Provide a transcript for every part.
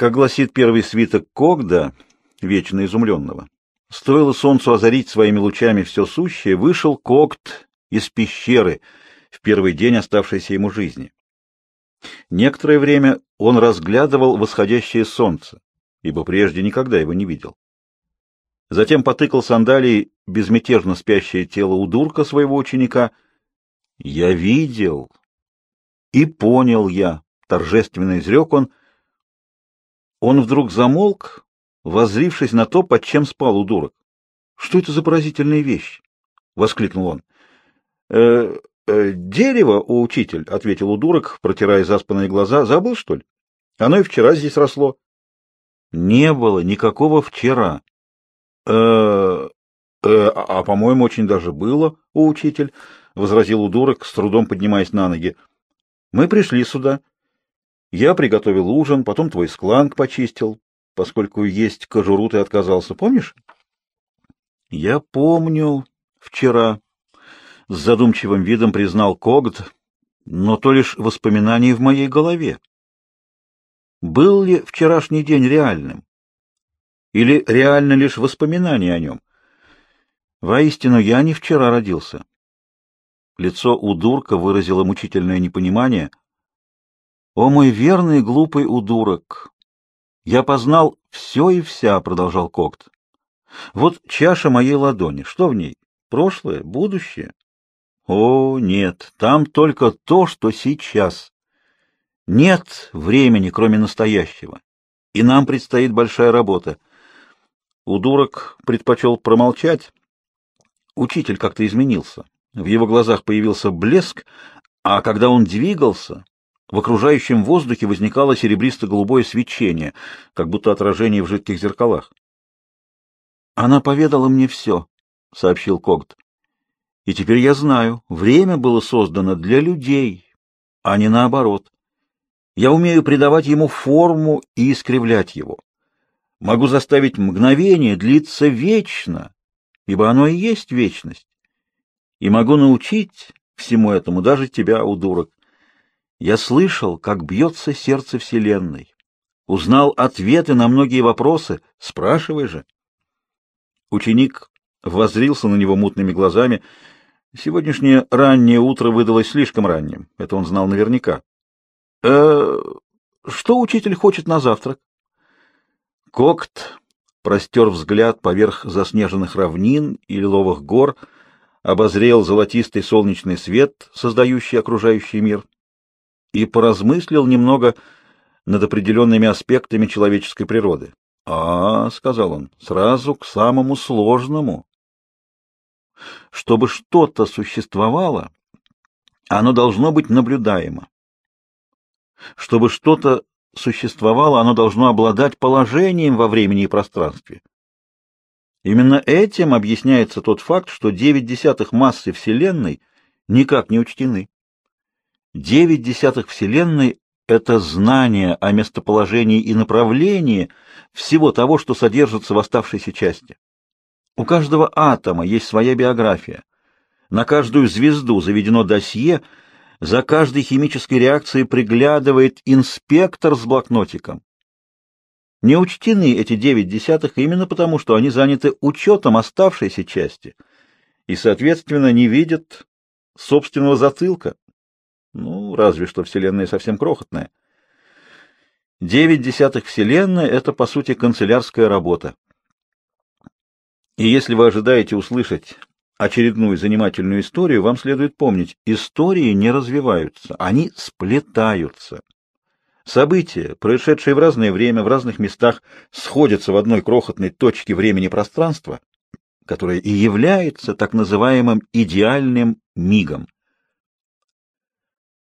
Как гласит первый свиток Когда, вечно изумленного, стоило солнцу озарить своими лучами все сущее, вышел Когд из пещеры в первый день оставшейся ему жизни. Некоторое время он разглядывал восходящее солнце, ибо прежде никогда его не видел. Затем потыкал сандалией безмятежно спящее тело удурка своего ученика. «Я видел и понял я», — торжественно изрек он. Он вдруг замолк, воззрившись на то, под чем спал удурок. «Что это за поразительная вещь?» — воскликнул он. «Э, э, «Дерево, у учитель», — ответил удурок, протирая заспанные глаза. «Забыл, что ли? Оно и вчера здесь росло». «Не было никакого вчера». «Э, э, а, а по-моему, очень даже было, у учитель», — возразил удурок, с трудом поднимаясь на ноги. «Мы пришли сюда. Я приготовил ужин, потом твой скланг почистил, поскольку есть кожуру ты отказался, помнишь?» «Я помню вчера», — с задумчивым видом признал Когд, но то лишь воспоминание в моей голове. Был ли вчерашний день реальным? Или реально лишь воспоминание о нем? Воистину, я не вчера родился. Лицо удурка выразило мучительное непонимание. «О мой верный глупый удурок! Я познал все и вся», — продолжал Когт. «Вот чаша моей ладони. Что в ней? Прошлое? Будущее?» «О, нет, там только то, что сейчас. Нет времени, кроме настоящего, и нам предстоит большая работа. Удурок предпочел промолчать. Учитель как-то изменился. В его глазах появился блеск, а когда он двигался, в окружающем воздухе возникало серебристо-голубое свечение, как будто отражение в жидких зеркалах. «Она поведала мне все», — сообщил Когт. «И теперь я знаю, время было создано для людей, а не наоборот. Я умею придавать ему форму и искривлять его. Могу заставить мгновение длиться вечно, ибо оно и есть вечность. И могу научить всему этому даже тебя, удурок. Я слышал, как бьется сердце Вселенной. Узнал ответы на многие вопросы. Спрашивай же. Ученик воззрился на него мутными глазами. Сегодняшнее раннее утро выдалось слишком ранним. Это он знал наверняка. «Э, что учитель хочет на завтрак? Кокт простер взгляд поверх заснеженных равнин и лиловых гор, обозрел золотистый солнечный свет, создающий окружающий мир, и поразмыслил немного над определенными аспектами человеческой природы. «А, — сказал он, — сразу к самому сложному. Чтобы что-то существовало, оно должно быть наблюдаемо. Чтобы что-то существовало, оно должно обладать положением во времени и пространстве. Именно этим объясняется тот факт, что девять десятых массы Вселенной никак не учтены. Девять десятых Вселенной — это знание о местоположении и направлении всего того, что содержится в оставшейся части. У каждого атома есть своя биография. На каждую звезду заведено досье — за каждой химической реакцией приглядывает инспектор с блокнотиком. Не учтены эти девять десятых именно потому, что они заняты учетом оставшейся части и, соответственно, не видят собственного затылка. Ну, разве что Вселенная совсем крохотная. Девять десятых Вселенной — это, по сути, канцелярская работа. И если вы ожидаете услышать очередную занимательную историю, вам следует помнить, истории не развиваются, они сплетаются. События, происшедшие в разное время, в разных местах, сходятся в одной крохотной точке времени-пространства, которая и является так называемым идеальным мигом.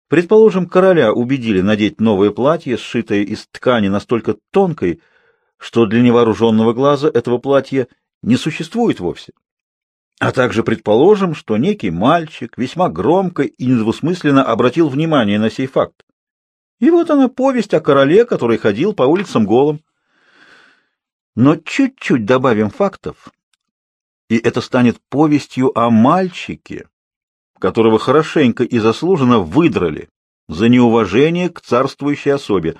Предположим, короля убедили надеть новое платье, сшитое из ткани настолько тонкой, что для невооруженного глаза этого платья не существует вовсе. А также предположим, что некий мальчик весьма громко и недвусмысленно обратил внимание на сей факт. И вот она повесть о короле, который ходил по улицам голым. Но чуть-чуть добавим фактов, и это станет повестью о мальчике, которого хорошенько и заслуженно выдрали за неуважение к царствующей особе.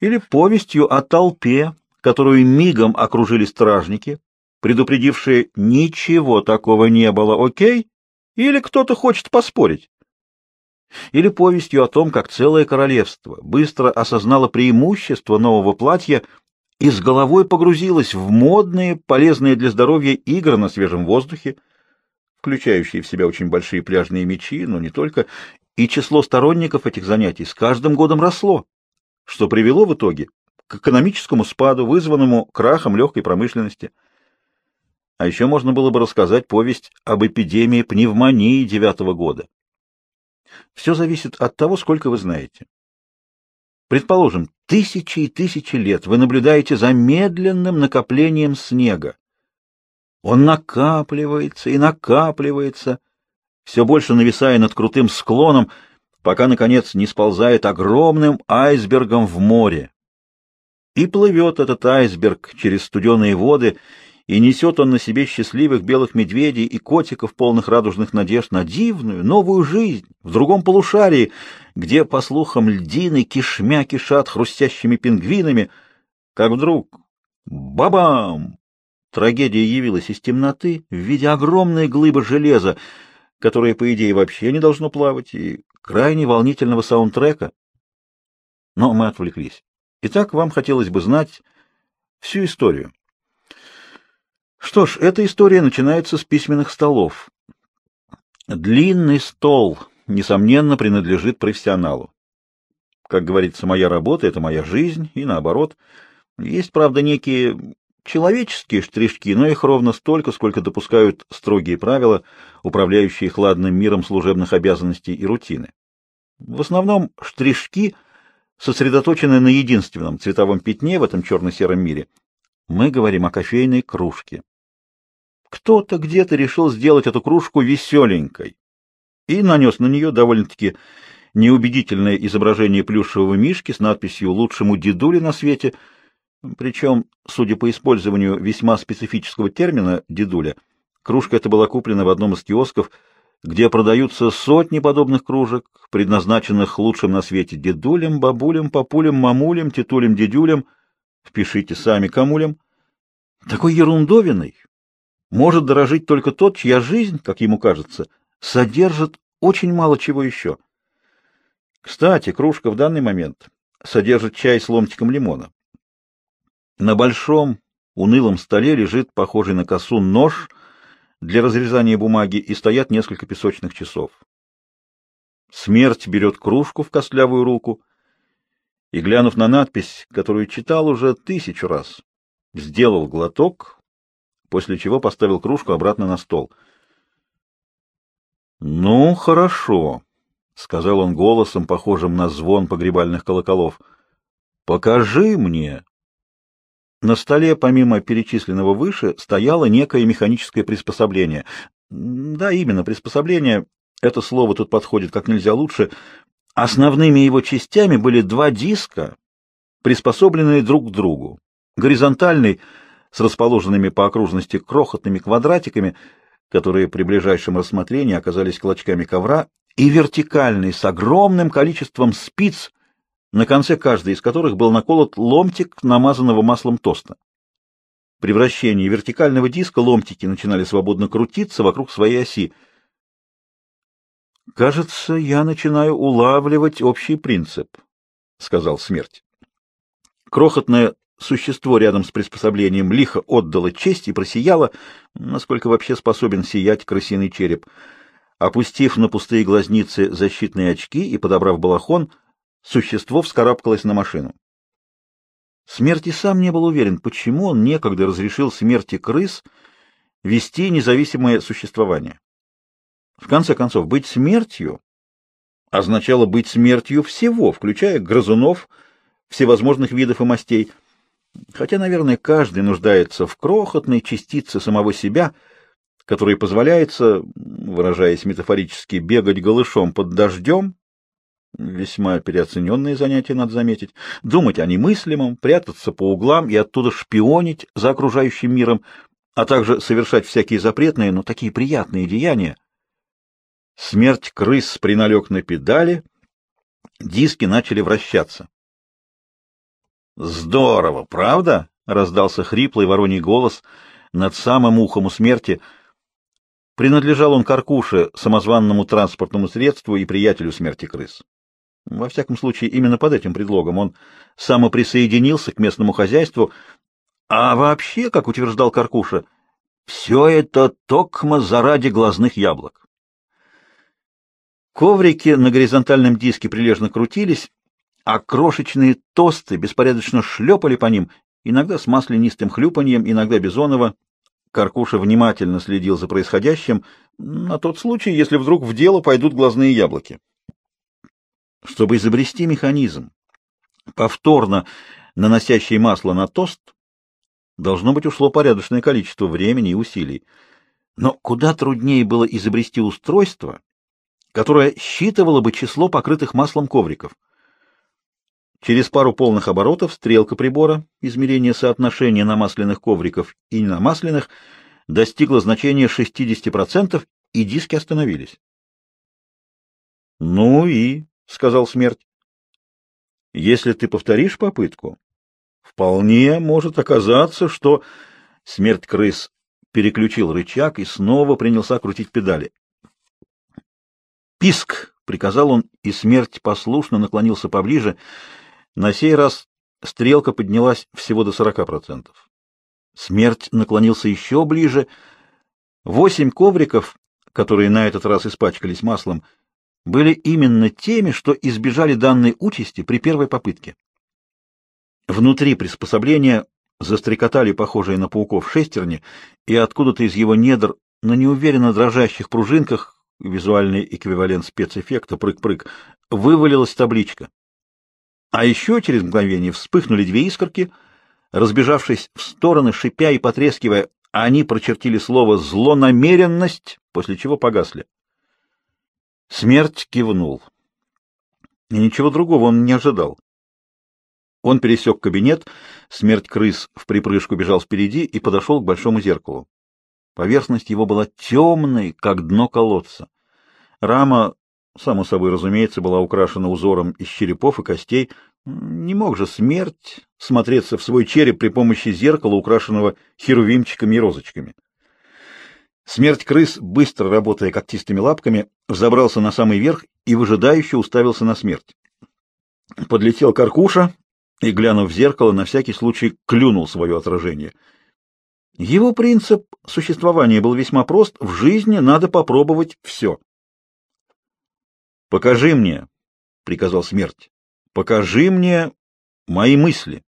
или повестью о толпе, которую мигом окружили стражники, предупредившие «ничего такого не было, окей?» Или кто-то хочет поспорить? Или повестью о том, как целое королевство быстро осознало преимущество нового платья и с головой погрузилось в модные, полезные для здоровья игры на свежем воздухе, включающие в себя очень большие пляжные мечи, но не только, и число сторонников этих занятий с каждым годом росло, что привело в итоге к экономическому спаду, вызванному крахом легкой промышленности. А еще можно было бы рассказать повесть об эпидемии пневмонии девятого года. Все зависит от того, сколько вы знаете. Предположим, тысячи и тысячи лет вы наблюдаете за медленным накоплением снега. Он накапливается и накапливается, все больше нависая над крутым склоном, пока, наконец, не сползает огромным айсбергом в море. И плывет этот айсберг через студеные воды, и несет он на себе счастливых белых медведей и котиков, полных радужных надежд на дивную, новую жизнь в другом полушарии, где, по слухам, льдины кишмя кишат хрустящими пингвинами, как вдруг бабам! Трагедия явилась из темноты в виде огромной глыбы железа, которое, по идее, вообще не должно плавать, и крайне волнительного саундтрека. Но мы отвлеклись. Итак, вам хотелось бы знать всю историю. Что ж, эта история начинается с письменных столов. Длинный стол, несомненно, принадлежит профессионалу. Как говорится, моя работа — это моя жизнь, и наоборот. Есть, правда, некие человеческие штришки, но их ровно столько, сколько допускают строгие правила, управляющие хладным миром служебных обязанностей и рутины. В основном штришки сосредоточены на единственном цветовом пятне в этом черно-сером мире. Мы говорим о кофейной кружке. Кто-то где-то решил сделать эту кружку веселенькой и нанес на нее довольно-таки неубедительное изображение плюшевого мишки с надписью «Лучшему дедуле на свете», причем, судя по использованию весьма специфического термина «дедуля», кружка эта была куплена в одном из киосков, где продаются сотни подобных кружек, предназначенных лучшим на свете дедулям, бабулям, папулям, мамулям, тетулям, дедюлям, впишите сами камулям. Такой ерундовиной может дорожить только тот, чья жизнь, как ему кажется, содержит очень мало чего еще. Кстати, кружка в данный момент содержит чай с ломтиком лимона. На большом унылом столе лежит похожий на косу нож для разрезания бумаги и стоят несколько песочных часов. Смерть берет кружку в костлявую руку и, глянув на надпись, которую читал уже тысячу раз, сделал глоток, после чего поставил кружку обратно на стол. «Ну, хорошо», — сказал он голосом, похожим на звон погребальных колоколов. «Покажи мне, на столе, помимо перечисленного выше, стояло некое механическое приспособление. Да, именно, приспособление. Это слово тут подходит как нельзя лучше. Основными его частями были два диска, приспособленные друг к другу. Горизонтальный, с расположенными по окружности крохотными квадратиками, которые при ближайшем рассмотрении оказались клочками ковра, и вертикальный, с огромным количеством спиц, на конце каждой из которых был наколот ломтик намазанного маслом тоста. При вращении вертикального диска ломтики начинали свободно крутиться вокруг своей оси. «Кажется, я начинаю улавливать общий принцип», — сказал смерть. Крохотное существо рядом с приспособлением лихо отдало честь и просияло, насколько вообще способен сиять крысиный череп. Опустив на пустые глазницы защитные очки и подобрав балахон, — Существо вскарабкалось на машину. Смерть и сам не был уверен, почему он некогда разрешил смерти крыс вести независимое существование. В конце концов, быть смертью означало быть смертью всего, включая грызунов всевозможных видов и мастей, хотя, наверное, каждый нуждается в крохотной частице самого себя, которой позволяется, выражаясь метафорически, бегать голышом под дождем Весьма переоцененные занятия, надо заметить. Думать о немыслимом, прятаться по углам и оттуда шпионить за окружающим миром, а также совершать всякие запретные, но такие приятные деяния. Смерть крыс приналег на педали, диски начали вращаться. Здорово, правда? раздался хриплый вороний голос над самым ухом у смерти. Принадлежал он Каркуше, самозванному транспортному средству и приятелю смерти крыс. Во всяком случае, именно под этим предлогом он самоприсоединился к местному хозяйству, а вообще, как утверждал Каркуша, все это токмо заради глазных яблок. Коврики на горизонтальном диске прилежно крутились, а крошечные тосты беспорядочно шлепали по ним, иногда с маслянистым хлюпаньем, иногда бизоново. Каркуша внимательно следил за происходящим, на тот случай, если вдруг в дело пойдут глазные яблоки. Чтобы изобрести механизм, повторно наносящий масло на тост, должно быть ушло порядочное количество времени и усилий. Но куда труднее было изобрести устройство, которое считывало бы число покрытых маслом ковриков. Через пару полных оборотов стрелка прибора измерения соотношения намасленных ковриков и ненамасленных достигла значения 60%, и диски остановились. «Ну и», — сказал смерть, — «если ты повторишь попытку, вполне может оказаться, что...» Смерть крыс переключил рычаг и снова принялся крутить педали. «Писк!» — приказал он, и смерть послушно наклонился поближе — на сей раз стрелка поднялась всего до 40%. Смерть наклонился еще ближе. Восемь ковриков, которые на этот раз испачкались маслом, были именно теми, что избежали данной участи при первой попытке. Внутри приспособления застрекотали похожие на пауков шестерни, и откуда-то из его недр на неуверенно дрожащих пружинках, визуальный эквивалент спецэффекта «прыг-прыг», вывалилась табличка а еще через мгновение вспыхнули две искорки, разбежавшись в стороны, шипя и потрескивая, они прочертили слово «злонамеренность», после чего погасли. Смерть кивнул. И ничего другого он не ожидал. Он пересек кабинет, смерть крыс в припрыжку бежал впереди и подошел к большому зеркалу. Поверхность его была темной, как дно колодца. Рама само собой разумеется, была украшена узором из черепов и костей. Не мог же смерть смотреться в свой череп при помощи зеркала, украшенного херувимчиками и розочками. Смерть крыс, быстро работая когтистыми лапками, взобрался на самый верх и выжидающе уставился на смерть. Подлетел Каркуша и, глянув в зеркало, на всякий случай клюнул свое отражение. Его принцип существования был весьма прост. В жизни надо попробовать все. Покажи мне, приказал смерть. Покажи мне мои мысли.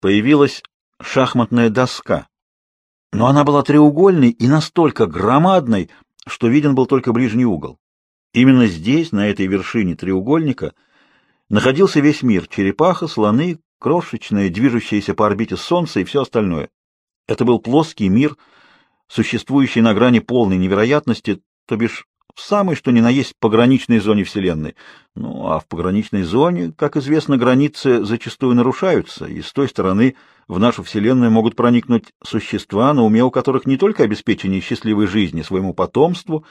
Появилась шахматная доска, но она была треугольной и настолько громадной, что виден был только ближний угол. Именно здесь, на этой вершине треугольника, находился весь мир: черепаха, слоны, крошечное, движущееся по орбите солнце и все остальное. Это был плоский мир, существующий на грани полной невероятности, то бишь в самой что ни на есть пограничной зоне Вселенной. Ну, а в пограничной зоне, как известно, границы зачастую нарушаются, и с той стороны в нашу Вселенную могут проникнуть существа, на уме у которых не только обеспечение счастливой жизни своему потомству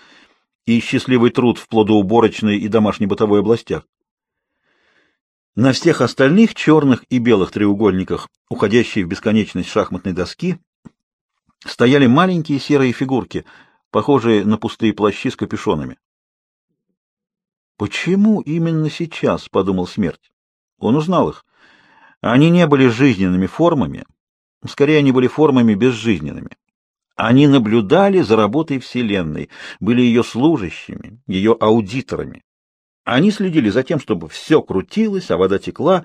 и счастливый труд в плодоуборочной и домашней бытовой областях. На всех остальных черных и белых треугольниках, уходящие в бесконечность шахматной доски, стояли маленькие серые фигурки — похожие на пустые плащи с капюшонами. «Почему именно сейчас?» — подумал смерть. Он узнал их. Они не были жизненными формами, скорее они были формами безжизненными. Они наблюдали за работой Вселенной, были ее служащими, ее аудиторами. Они следили за тем, чтобы все крутилось, а вода текла,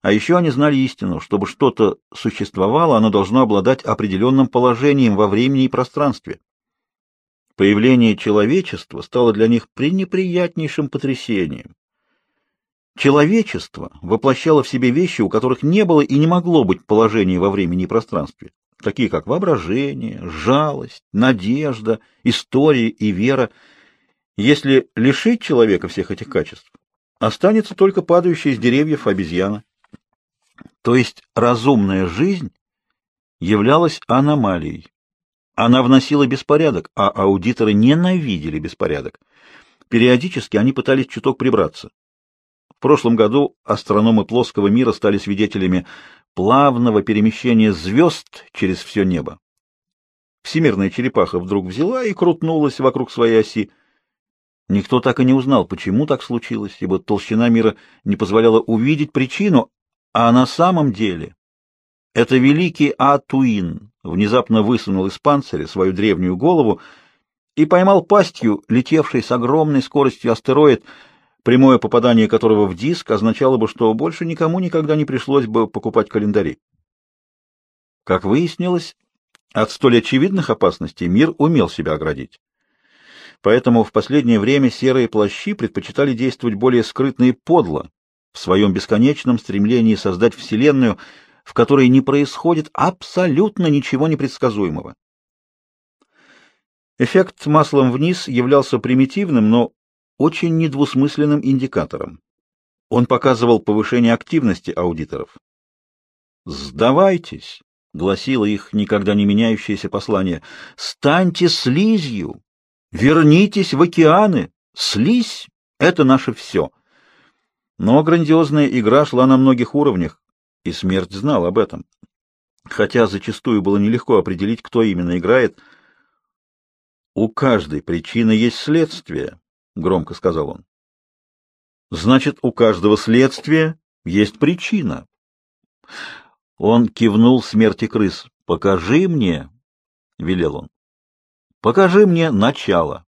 а еще они знали истину, чтобы что-то существовало, оно должно обладать определенным положением во времени и пространстве. Появление человечества стало для них пренеприятнейшим потрясением. Человечество воплощало в себе вещи, у которых не было и не могло быть положения во времени и пространстве, такие как воображение, жалость, надежда, история и вера. Если лишить человека всех этих качеств, останется только падающая с деревьев обезьяна. То есть разумная жизнь являлась аномалией. Она вносила беспорядок, а аудиторы ненавидели беспорядок. Периодически они пытались чуток прибраться. В прошлом году астрономы плоского мира стали свидетелями плавного перемещения звезд через все небо. Всемирная черепаха вдруг взяла и крутнулась вокруг своей оси. Никто так и не узнал, почему так случилось, ибо толщина мира не позволяла увидеть причину, а на самом деле это великий Атуин внезапно высунул из панциря свою древнюю голову и поймал пастью, летевший с огромной скоростью астероид, прямое попадание которого в диск означало бы, что больше никому никогда не пришлось бы покупать календари. Как выяснилось, от столь очевидных опасностей мир умел себя оградить. Поэтому в последнее время серые плащи предпочитали действовать более скрытно и подло, в своем бесконечном стремлении создать Вселенную — в которой не происходит абсолютно ничего непредсказуемого. Эффект маслом вниз являлся примитивным, но очень недвусмысленным индикатором. Он показывал повышение активности аудиторов. «Сдавайтесь!» — гласило их никогда не меняющееся послание. «Станьте слизью! Вернитесь в океаны! Слизь — это наше все!» Но грандиозная игра шла на многих уровнях, и смерть знал об этом. Хотя зачастую было нелегко определить, кто именно играет. «У каждой причины есть следствие», — громко сказал он. «Значит, у каждого следствия есть причина». Он кивнул смерти крыс. «Покажи мне», — велел он. «Покажи мне начало».